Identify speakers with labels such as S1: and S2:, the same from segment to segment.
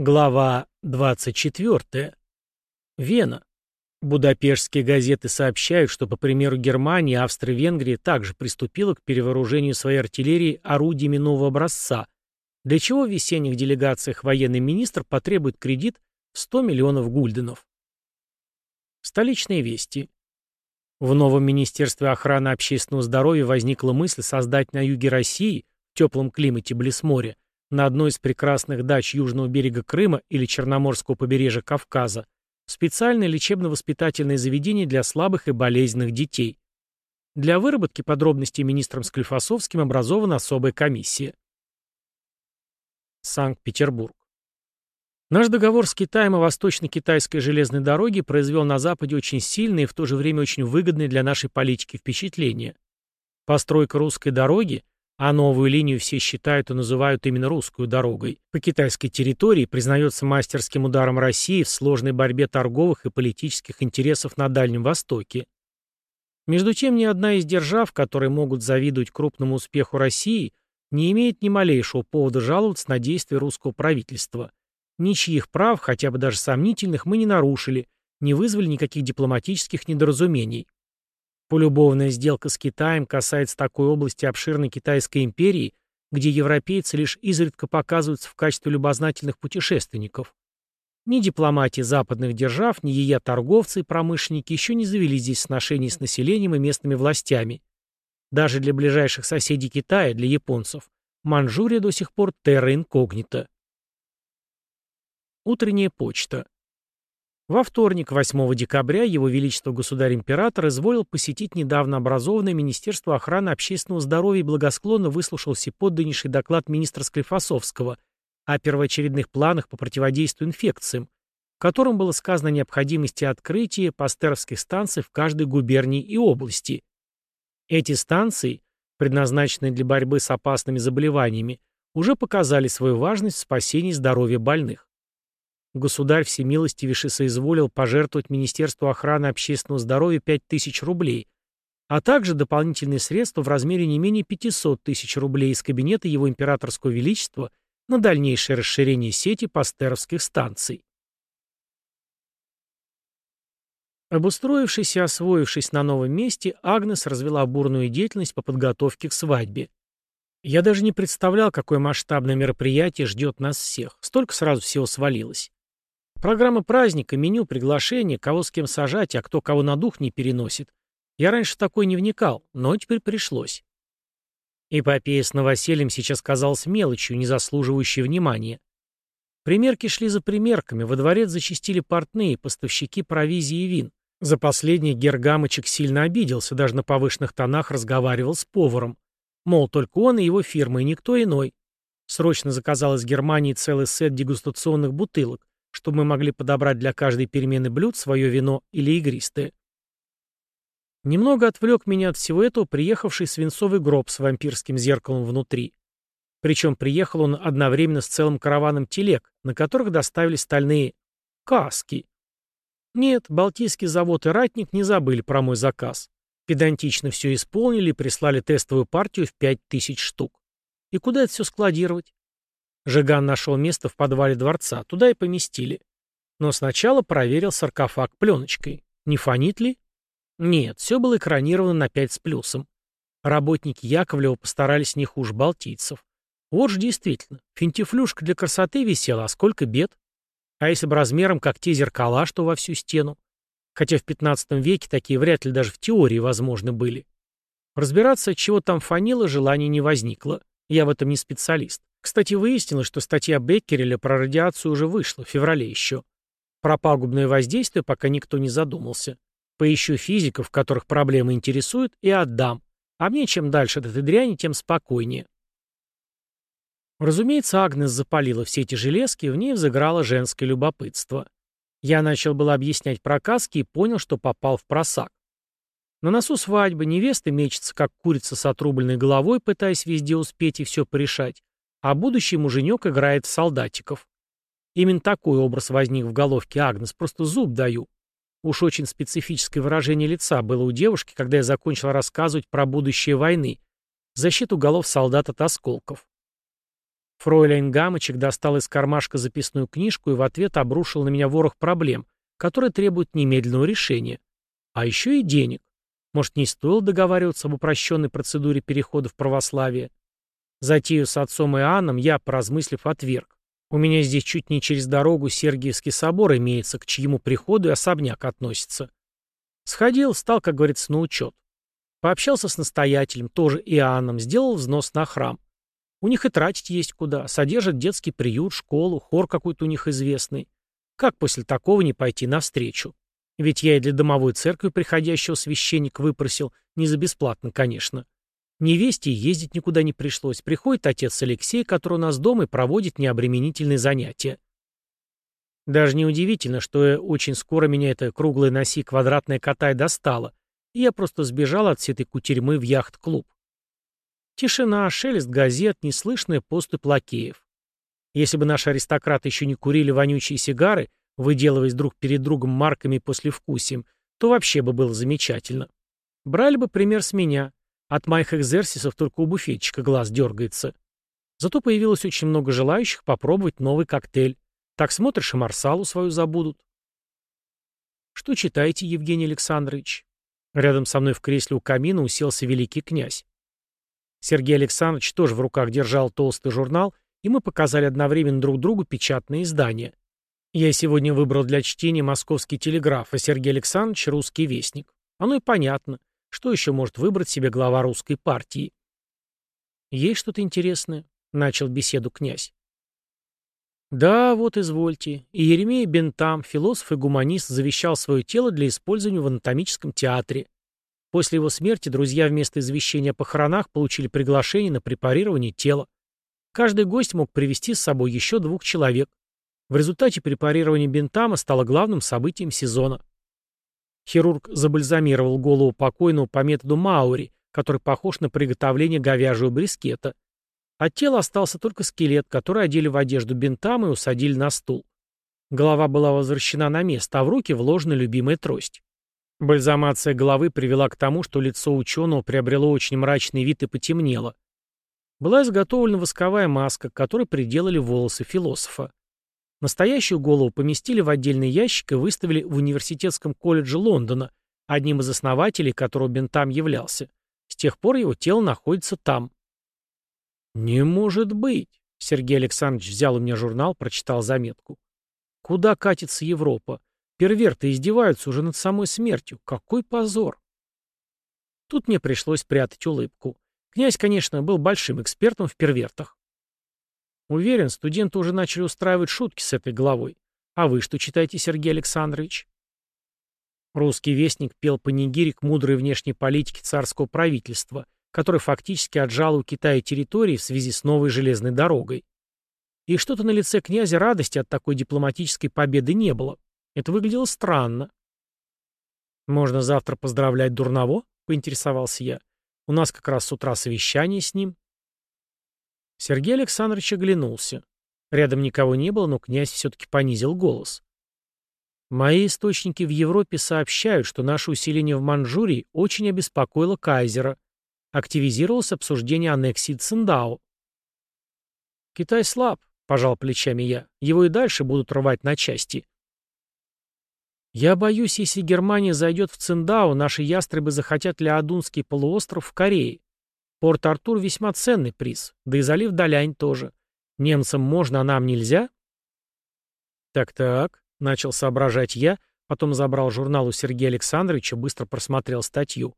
S1: Глава 24. Вена. Будапештские газеты сообщают, что, по примеру Германии, Австро-Венгрия также приступила к перевооружению своей артиллерии орудиями нового образца, для чего в весенних делегациях военный министр потребует кредит в 100 миллионов гульденов. Столичные вести. В новом Министерстве охраны общественного здоровья возникла мысль создать на юге России, в теплом климате близ моря, на одной из прекрасных дач южного берега Крыма или Черноморского побережья Кавказа специальное лечебно-воспитательное заведение для слабых и болезненных детей. Для выработки подробностей министром Склифосовским образована особая комиссия. Санкт-Петербург. Наш договор с Китаем о восточно-китайской железной дороге произвел на Западе очень сильные и в то же время очень выгодные для нашей политики впечатления. Постройка русской дороги а новую линию все считают и называют именно русскую дорогой, по китайской территории признается мастерским ударом России в сложной борьбе торговых и политических интересов на Дальнем Востоке. Между тем, ни одна из держав, которые могут завидовать крупному успеху России, не имеет ни малейшего повода жаловаться на действия русского правительства. Ничьих прав, хотя бы даже сомнительных, мы не нарушили, не вызвали никаких дипломатических недоразумений. Полюбовная сделка с Китаем касается такой области обширной Китайской империи, где европейцы лишь изредка показываются в качестве любознательных путешественников. Ни дипломатии западных держав, ни ее торговцы и промышленники еще не завели здесь сношений с населением и местными властями. Даже для ближайших соседей Китая, для японцев, Манчжурия до сих пор терра инкогнита. Утренняя почта. Во вторник, 8 декабря, Его Величество Государь-Император изволил посетить недавно образованное Министерство охраны общественного здоровья и благосклонно выслушал всеподданнейший доклад министра Склифосовского о первоочередных планах по противодействию инфекциям, в котором было сказано о необходимости открытия пастеровских станций в каждой губернии и области. Эти станции, предназначенные для борьбы с опасными заболеваниями, уже показали свою важность в спасении здоровья больных. Государь всемилостивейше соизволил пожертвовать Министерству охраны общественного здоровья 5000 рублей, а также дополнительные средства в размере не менее 500 тысяч рублей из кабинета Его Императорского Величества на дальнейшее расширение сети пастеровских станций. Обустроившись и освоившись на новом месте, Агнес развела бурную деятельность по подготовке к свадьбе. Я даже не представлял, какое масштабное мероприятие ждет нас всех. Столько сразу всего свалилось. Программа праздника, меню, приглашение, кого с кем сажать, а кто кого на дух не переносит. Я раньше такой не вникал, но теперь пришлось. Эпопея с новосельем сейчас казалась мелочью, не заслуживающей внимания. Примерки шли за примерками, во дворец зачистили портные, поставщики провизии и вин. За последний Гергамычек сильно обиделся, даже на повышенных тонах разговаривал с поваром. Мол, только он и его фирма, и никто иной. Срочно заказал из Германии целый сет дегустационных бутылок чтобы мы могли подобрать для каждой перемены блюд свое вино или игристое. Немного отвлек меня от всего этого приехавший свинцовый гроб с вампирским зеркалом внутри. Причем приехал он одновременно с целым караваном телег, на которых доставили стальные каски. Нет, Балтийский завод и Ратник не забыли про мой заказ. Педантично все исполнили и прислали тестовую партию в 5000 штук. И куда это все складировать? Жиган нашел место в подвале дворца, туда и поместили. Но сначала проверил саркофаг пленочкой. Не фонит ли? Нет, все было экранировано на 5 с плюсом. Работники Яковлева постарались не хуже балтийцев. Вот же действительно, финтифлюшка для красоты висела, а сколько бед. А если бы размером, как те зеркала, что во всю стену? Хотя в 15 веке такие вряд ли даже в теории возможны были. Разбираться, чего там фанило, желания не возникло. Я в этом не специалист. Кстати, выяснилось, что статья Беккереля про радиацию уже вышла, в феврале еще. Про пагубное воздействие пока никто не задумался. Поищу физиков, которых проблемы интересуют, и отдам. А мне чем дальше от этой дряни, тем спокойнее. Разумеется, Агнес запалила все эти железки, в ней взыграло женское любопытство. Я начал было объяснять про каски и понял, что попал в просак. На носу свадьбы невеста мечется, как курица с отрубленной головой, пытаясь везде успеть и все порешать, а будущий муженек играет в солдатиков. Именно такой образ возник в головке Агнес, просто зуб даю. Уж очень специфическое выражение лица было у девушки, когда я закончил рассказывать про будущее войны, защиту голов солдат от осколков. Фройляйн Гамочек достал из кармашка записную книжку и в ответ обрушил на меня ворох проблем, которые требуют немедленного решения. А еще и денег. Может, не стоило договариваться об упрощенной процедуре перехода в православие? Затею с отцом Иоанном я, поразмыслив, отверг. У меня здесь чуть не через дорогу Сергиевский собор имеется, к чьему приходу и особняк относится. Сходил, стал, как говорится, на учет. Пообщался с настоятелем, тоже Иоанном, сделал взнос на храм. У них и тратить есть куда. Содержат детский приют, школу, хор какой-то у них известный. Как после такого не пойти навстречу? Ведь я и для домовой церкви приходящего священника выпросил, не за бесплатно, конечно. Невесте ездить никуда не пришлось. Приходит отец Алексей, который у нас дома и проводит необременительные занятия. Даже неудивительно, что очень скоро меня эта круглая носи квадратная кота и достала, и я просто сбежал от всей этой кутерьмы в яхт-клуб. Тишина, шелест газет, неслышная поступь лакеев. Если бы наши аристократы еще не курили вонючие сигары, выделываясь друг перед другом марками послевкусием, то вообще бы было замечательно. Брали бы пример с меня. От моих экзерсисов только у буфетчика глаз дергается. Зато появилось очень много желающих попробовать новый коктейль. Так смотришь, и Марсалу свою забудут. Что читаете, Евгений Александрович? Рядом со мной в кресле у камина уселся великий князь. Сергей Александрович тоже в руках держал толстый журнал, и мы показали одновременно друг другу печатные издания. Я сегодня выбрал для чтения «Московский телеграф», а Сергей Александрович — «Русский вестник». Оно и понятно. Что еще может выбрать себе глава русской партии? «Есть что-то интересное?» — начал беседу князь. Да, вот извольте. И Еремей Бентам, философ и гуманист, завещал свое тело для использования в анатомическом театре. После его смерти друзья вместо извещения о похоронах получили приглашение на препарирование тела. Каждый гость мог привести с собой еще двух человек. В результате препарирование бинтама стало главным событием сезона. Хирург забальзамировал голову покойного по методу Маури, который похож на приготовление говяжьего брискета. От тела остался только скелет, который одели в одежду бинтама и усадили на стул. Голова была возвращена на место, а в руки вложена любимая трость. Бальзамация головы привела к тому, что лицо ученого приобрело очень мрачный вид и потемнело. Была изготовлена восковая маска, к которой приделали волосы философа. Настоящую голову поместили в отдельный ящик и выставили в университетском колледже Лондона, одним из основателей которого Бентам являлся. С тех пор его тело находится там. «Не может быть!» Сергей Александрович взял у меня журнал, прочитал заметку. «Куда катится Европа? Перверты издеваются уже над самой смертью. Какой позор! Тут мне пришлось прятать улыбку. Князь, конечно, был большим экспертом в первертах. Уверен, студенты уже начали устраивать шутки с этой головой. А вы что читаете, Сергей Александрович? Русский вестник пел панигирик мудрой внешней политики царского правительства, который фактически отжал у Китая территории в связи с новой железной дорогой. И что-то на лице князя радости от такой дипломатической победы не было. Это выглядело странно. «Можно завтра поздравлять Дурново?» — поинтересовался я. «У нас как раз с утра совещание с ним». Сергей Александрович оглянулся. Рядом никого не было, но князь все-таки понизил голос. «Мои источники в Европе сообщают, что наше усиление в Манчжурии очень обеспокоило Кайзера. Активизировалось обсуждение аннексии Циндао». «Китай слаб», — пожал плечами я. «Его и дальше будут рвать на части». Я боюсь, если Германия зайдет в Циндао, наши ястребы захотят Леодунский полуостров в Корее. Порт-Артур весьма ценный приз, да и залив Далянь тоже. Немцам можно, а нам нельзя? Так-так, начал соображать я, потом забрал журнал у Сергея Александровича, быстро просмотрел статью.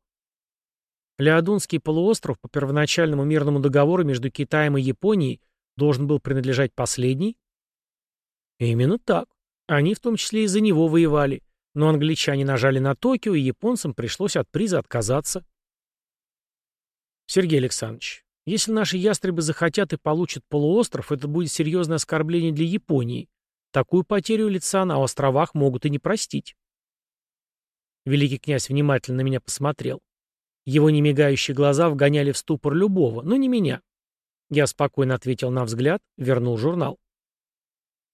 S1: Леодунский полуостров по первоначальному мирному договору между Китаем и Японией должен был принадлежать последней? Именно так. Они в том числе из-за него воевали. Но англичане нажали на Токио, и японцам пришлось от приза отказаться. Сергей Александрович, если наши ястребы захотят и получат полуостров, это будет серьезное оскорбление для Японии. Такую потерю лица на островах могут и не простить. Великий князь внимательно на меня посмотрел. Его немигающие глаза вгоняли в ступор любого, но не меня. Я спокойно ответил на взгляд, вернул журнал.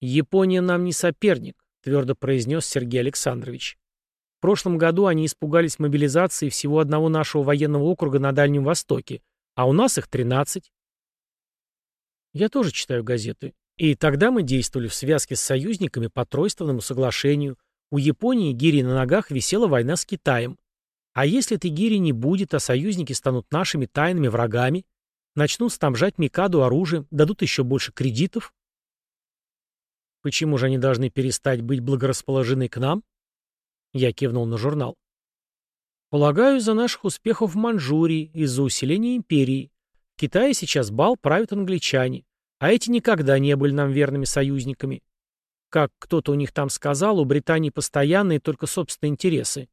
S1: Япония нам не соперник, твердо произнес Сергей Александрович. В прошлом году они испугались мобилизации всего одного нашего военного округа на Дальнем Востоке, а у нас их 13. Я тоже читаю газеты. И тогда мы действовали в связке с союзниками по тройственному соглашению. У Японии гири на ногах висела война с Китаем. А если этой гири не будет, а союзники станут нашими тайными врагами, начнут снабжать Микаду оружием, дадут еще больше кредитов? Почему же они должны перестать быть благорасположены к нам? Я кивнул на журнал. Полагаю, из-за наших успехов в Манчжурии, из-за усиления империи. В Китае сейчас бал правят англичане. А эти никогда не были нам верными союзниками. Как кто-то у них там сказал, у Британии постоянные только собственные интересы.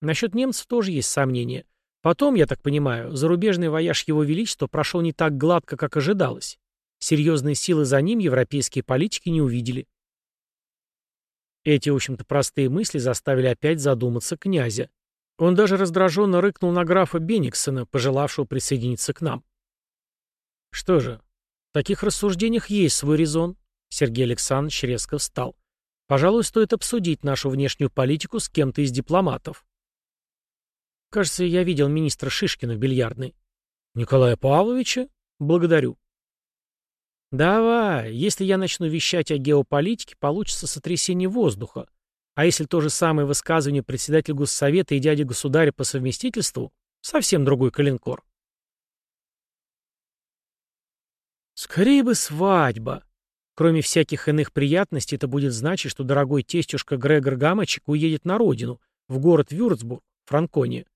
S1: Насчет немцев тоже есть сомнения. Потом, я так понимаю, зарубежный вояж Его Величества прошел не так гладко, как ожидалось. Серьезные силы за ним европейские политики не увидели. Эти, в общем-то, простые мысли заставили опять задуматься князя. Он даже раздраженно рыкнул на графа Бениксона, пожелавшего присоединиться к нам. Что же, в таких рассуждениях есть свой резон. Сергей Александрович резко встал. Пожалуй, стоит обсудить нашу внешнюю политику с кем-то из дипломатов. Кажется, я видел министра Шишкина в бильярдной. Николая Павловича? Благодарю. Давай, если я начну вещать о геополитике, получится сотрясение воздуха. А если то же самое высказывание председателя Госсовета и дяди государя по совместительству, совсем другой коленкор. Скорее бы свадьба. Кроме всяких иных приятностей, это будет значить, что дорогой тестюшка Грегор Гамочек уедет на родину, в город Вюрцбург, Франкония,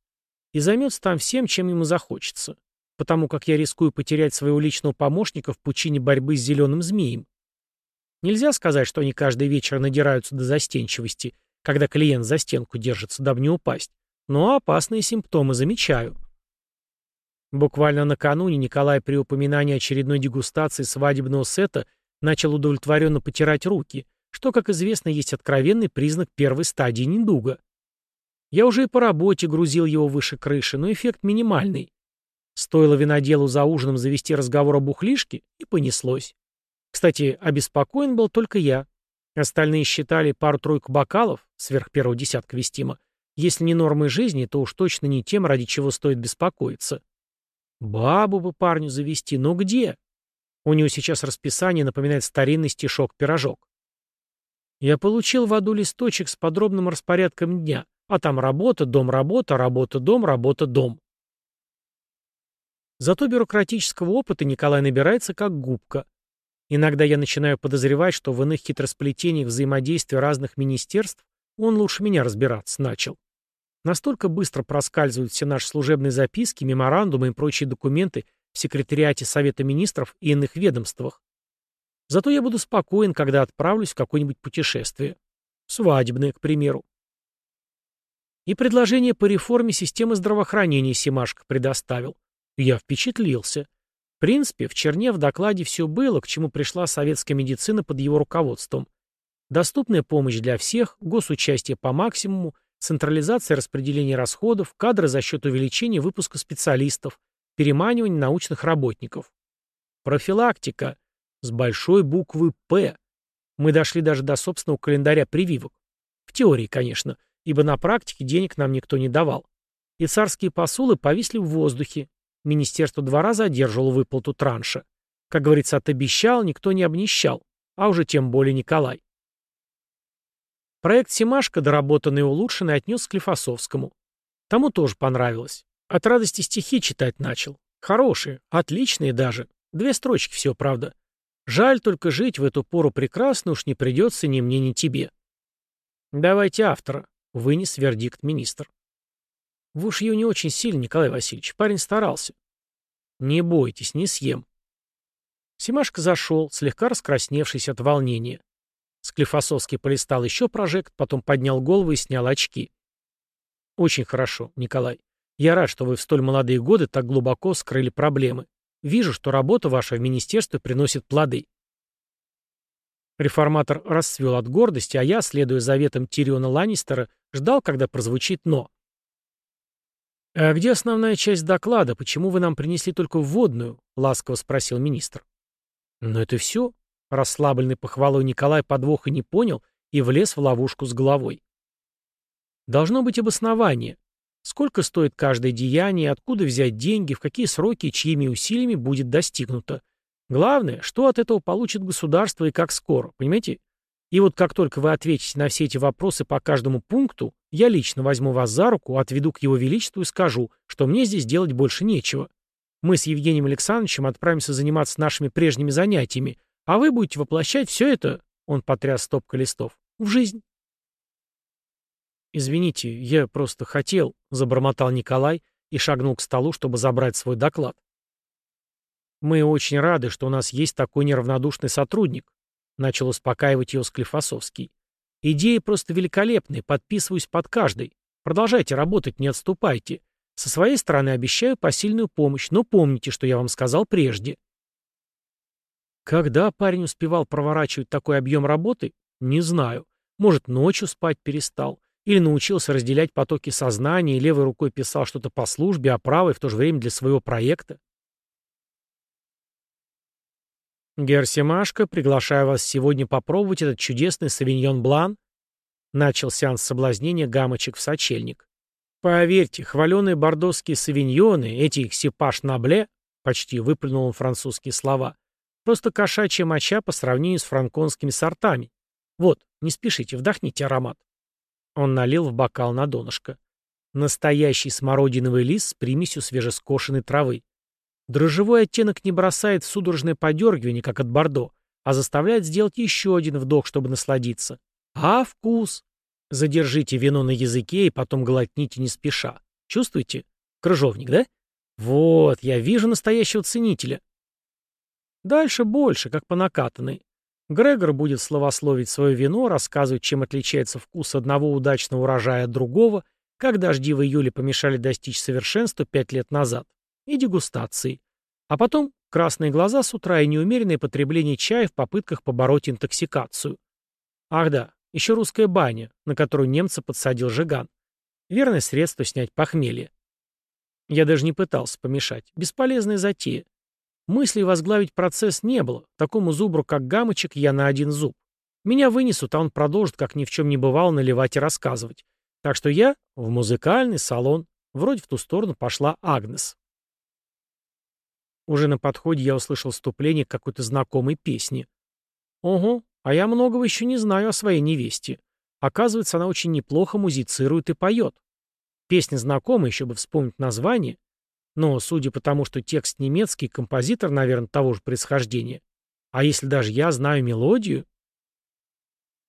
S1: и займется там всем, чем ему захочется, потому как я рискую потерять своего личного помощника в пучине борьбы с зеленым змеем. Нельзя сказать, что они каждый вечер надираются до застенчивости, когда клиент за стенку держится, дабы не упасть, но опасные симптомы замечаю. Буквально накануне Николай при упоминании очередной дегустации свадебного сета начал удовлетворенно потирать руки, что, как известно, есть откровенный признак первой стадии недуга. Я уже и по работе грузил его выше крыши, но эффект минимальный. Стоило виноделу за ужином завести разговор о бухлишке, и понеслось. Кстати, обеспокоен был только я. Остальные считали пару-тройку бокалов, сверх первого десятка вестима, если не нормой жизни, то уж точно не тем, ради чего стоит беспокоиться. Бабу бы парню завести, но где? У него сейчас расписание напоминает старинный стишок-пирожок. Я получил в аду листочек с подробным распорядком дня, а там работа, дом, работа, работа, дом, работа, дом. Зато бюрократического опыта Николай набирается как губка. Иногда я начинаю подозревать, что в иных хитросплетениях взаимодействия разных министерств он лучше меня разбираться начал. Настолько быстро проскальзывают все наши служебные записки, меморандумы и прочие документы в секретариате Совета Министров и иных ведомствах. Зато я буду спокоен, когда отправлюсь в какое-нибудь путешествие. Свадебное, к примеру. И предложение по реформе системы здравоохранения Симашко предоставил. Я впечатлился. В принципе, в Черне в докладе все было, к чему пришла советская медицина под его руководством. Доступная помощь для всех, госучастие по максимуму, централизация распределения расходов, кадры за счет увеличения выпуска специалистов, переманивание научных работников. Профилактика. С большой буквы «П». Мы дошли даже до собственного календаря прививок. В теории, конечно, ибо на практике денег нам никто не давал. И царские посулы повисли в воздухе. Министерство два раза одерживало выплату транша. Как говорится, отобещал, никто не обнищал, а уже тем более Николай. Проект «Семашко», доработанный и улучшенный, отнес к Клифосовскому. Тому тоже понравилось. От радости стихи читать начал. Хорошие, отличные даже. Две строчки все, правда. Жаль только жить в эту пору прекрасно уж не придется ни мне, ни тебе. Давайте автора, вынес вердикт министр. Вы уж ее не очень сильно, Николай Васильевич. Парень старался. Не бойтесь, не съем. Семашко зашел, слегка раскрасневшись от волнения. Склифосовский полистал еще прожект, потом поднял голову и снял очки. «Очень хорошо, Николай. Я рад, что вы в столь молодые годы так глубоко скрыли проблемы. Вижу, что работа ваша в министерстве приносит плоды». Реформатор расцвел от гордости, а я, следуя заветам Тириона Ланнистера, ждал, когда прозвучит «но». «А где основная часть доклада? Почему вы нам принесли только вводную?» — ласково спросил министр. «Но это все. Расслабленный похвалой Николай подвоха не понял и влез в ловушку с головой. Должно быть обоснование. Сколько стоит каждое деяние, откуда взять деньги, в какие сроки и чьими усилиями будет достигнуто. Главное, что от этого получит государство и как скоро, понимаете? И вот как только вы ответите на все эти вопросы по каждому пункту, я лично возьму вас за руку, отведу к его величеству и скажу, что мне здесь делать больше нечего. Мы с Евгением Александровичем отправимся заниматься нашими прежними занятиями, а вы будете воплощать все это, он потряс стопкой листов, в жизнь. «Извините, я просто хотел», — забормотал Николай и шагнул к столу, чтобы забрать свой доклад. «Мы очень рады, что у нас есть такой неравнодушный сотрудник», — начал успокаивать его Склифосовский. «Идеи просто великолепные, подписываюсь под каждой. Продолжайте работать, не отступайте. Со своей стороны обещаю посильную помощь, но помните, что я вам сказал прежде». Когда парень успевал проворачивать такой объем работы, не знаю. Может, ночью спать перестал. Или научился разделять потоки сознания и левой рукой писал что-то по службе, а правой в то же время для своего проекта. «Герсимашка, приглашаю вас сегодня попробовать этот чудесный савиньон блан», начал сеанс соблазнения гамочек в сочельник. «Поверьте, хваленые бордосские савиньоны, эти их сипаш набле», почти выплюнул он французские слова, просто кошачья моча по сравнению с франконскими сортами. Вот, не спешите, вдохните аромат. Он налил в бокал на донышко. Настоящий смородиновый лист с примесью свежескошенной травы. Дрожжевой оттенок не бросает в судорожное подергивание, как от бордо, а заставляет сделать еще один вдох, чтобы насладиться. А вкус? Задержите вино на языке и потом глотните не спеша. Чувствуете? Крыжовник, да? Вот, я вижу настоящего ценителя. Дальше больше, как по накатанной. Грегор будет словословить свое вино, рассказывать, чем отличается вкус одного удачного урожая от другого, как дожди в июле помешали достичь совершенства пять лет назад, и дегустации. А потом красные глаза с утра и неумеренное потребление чая в попытках побороть интоксикацию. Ах да, еще русская баня, на которую немца подсадил Жиган. Верное средство снять похмелье. Я даже не пытался помешать. Бесполезная затея. Мыслей возглавить процесс не было. Такому зубру, как Гамочек, я на один зуб. Меня вынесут, а он продолжит, как ни в чем не бывало, наливать и рассказывать. Так что я в музыкальный салон. Вроде в ту сторону пошла Агнес. Уже на подходе я услышал вступление какой-то знакомой песни. Ого, а я многого еще не знаю о своей невесте. Оказывается, она очень неплохо музицирует и поет. Песня знакомая, еще бы вспомнить название. Но, судя по тому, что текст немецкий, композитор, наверное, того же происхождения. А если даже я знаю мелодию...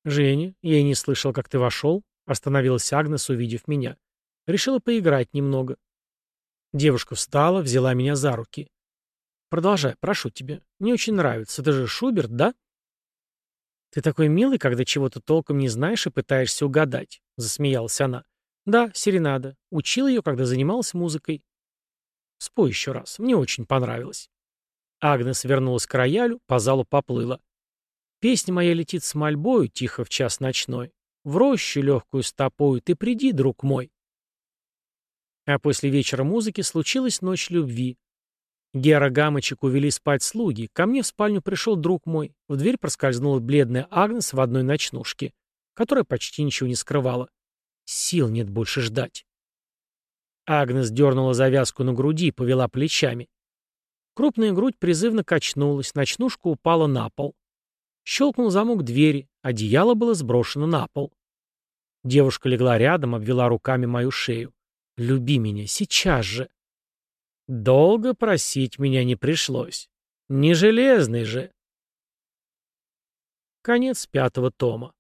S1: «Женя, я не слышал, как ты вошел», — остановилась Агнес, увидев меня. Решила поиграть немного. Девушка встала, взяла меня за руки. «Продолжай, прошу тебя. Мне очень нравится. Это же Шуберт, да?» «Ты такой милый, когда чего-то толком не знаешь и пытаешься угадать», — засмеялась она. «Да, серенада. Учил ее, когда занималась музыкой. Спой еще раз. Мне очень понравилось. Агнес вернулась к роялю, по залу поплыла. Песня моя летит с мольбою, тихо в час ночной. В рощу легкую стопою ты приди, друг мой. А после вечера музыки случилась ночь любви. Гера Гамочек увели спать слуги. Ко мне в спальню пришел друг мой. В дверь проскользнула бледная Агнес в одной ночнушке, которая почти ничего не скрывала. Сил нет больше ждать. Агнес дернула завязку на груди и повела плечами. Крупная грудь призывно качнулась, ночнушка упала на пол. Щелкнул замок двери, одеяло было сброшено на пол. Девушка легла рядом, обвела руками мою шею. «Люби меня, сейчас же!» Долго просить меня не пришлось. Не железный же. Конец пятого тома.